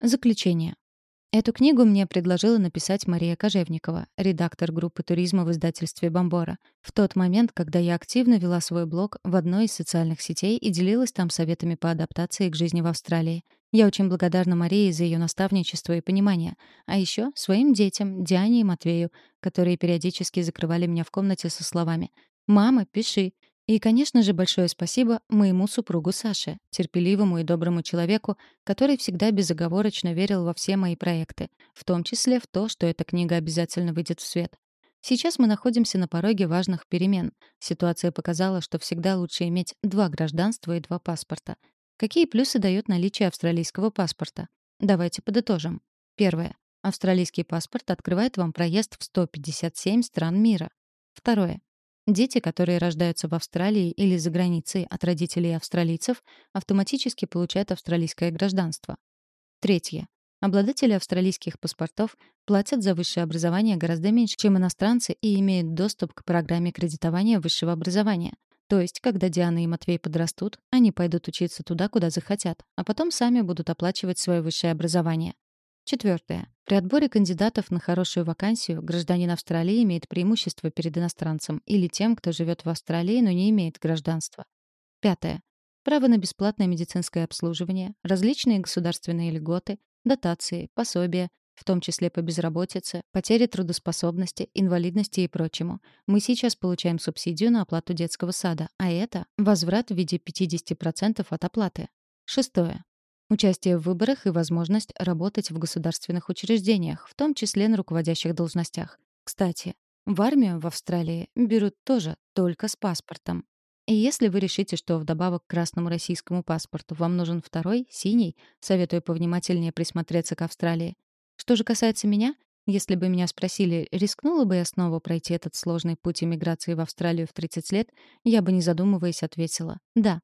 Заключение. Эту книгу мне предложила написать Мария Кожевникова, редактор группы туризма в издательстве «Бомбора», в тот момент, когда я активно вела свой блог в одной из социальных сетей и делилась там советами по адаптации к жизни в Австралии. Я очень благодарна Марии за ее наставничество и понимание, а еще своим детям, Диане и Матвею, которые периодически закрывали меня в комнате со словами «Мама, пиши», и, конечно же, большое спасибо моему супругу Саше, терпеливому и доброму человеку, который всегда безоговорочно верил во все мои проекты, в том числе в то, что эта книга обязательно выйдет в свет. Сейчас мы находимся на пороге важных перемен. Ситуация показала, что всегда лучше иметь два гражданства и два паспорта. Какие плюсы дает наличие австралийского паспорта? Давайте подытожим. Первое. Австралийский паспорт открывает вам проезд в 157 стран мира. Второе. Дети, которые рождаются в Австралии или за границей от родителей австралийцев, автоматически получают австралийское гражданство. Третье. Обладатели австралийских паспортов платят за высшее образование гораздо меньше, чем иностранцы, и имеют доступ к программе кредитования высшего образования. То есть, когда Диана и Матвей подрастут, они пойдут учиться туда, куда захотят, а потом сами будут оплачивать свое высшее образование. Четвертое. При отборе кандидатов на хорошую вакансию гражданин Австралии имеет преимущество перед иностранцем или тем, кто живет в Австралии, но не имеет гражданства. Пятое. Право на бесплатное медицинское обслуживание, различные государственные льготы, дотации, пособия, в том числе по безработице, потере трудоспособности, инвалидности и прочему. Мы сейчас получаем субсидию на оплату детского сада, а это возврат в виде 50% от оплаты. Шестое. Участие в выборах и возможность работать в государственных учреждениях, в том числе на руководящих должностях. Кстати, в армию в Австралии берут тоже только с паспортом. И если вы решите, что вдобавок к красному российскому паспорту вам нужен второй, синий, советую повнимательнее присмотреться к Австралии. Что же касается меня, если бы меня спросили, рискнула бы я снова пройти этот сложный путь иммиграции в Австралию в 30 лет, я бы, не задумываясь, ответила «да».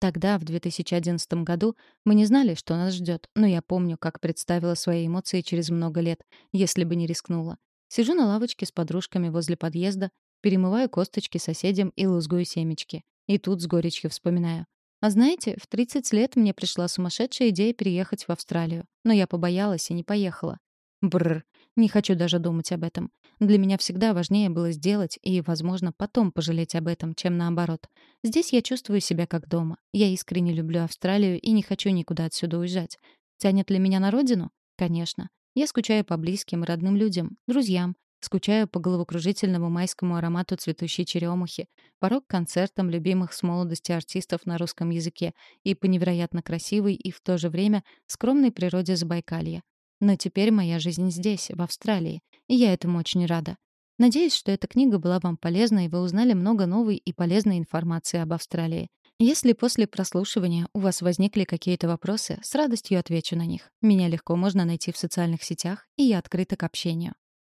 Тогда, в 2011 году, мы не знали, что нас ждет, но я помню, как представила свои эмоции через много лет, если бы не рискнула. Сижу на лавочке с подружками возле подъезда, перемываю косточки соседям и лузгую семечки. И тут с горечью вспоминаю. А знаете, в 30 лет мне пришла сумасшедшая идея переехать в Австралию, но я побоялась и не поехала. Бррр, не хочу даже думать об этом. Для меня всегда важнее было сделать и, возможно, потом пожалеть об этом, чем наоборот. Здесь я чувствую себя как дома. Я искренне люблю Австралию и не хочу никуда отсюда уезжать. Тянет ли меня на родину? Конечно. Я скучаю по близким и родным людям, друзьям. Скучаю по головокружительному майскому аромату цветущей черемухи, порог концертам любимых с молодости артистов на русском языке и по невероятно красивой и в то же время скромной природе Забайкалья. Но теперь моя жизнь здесь, в Австралии, и я этому очень рада. Надеюсь, что эта книга была вам полезна, и вы узнали много новой и полезной информации об Австралии. Если после прослушивания у вас возникли какие-то вопросы, с радостью отвечу на них. Меня легко можно найти в социальных сетях, и я открыта к общению.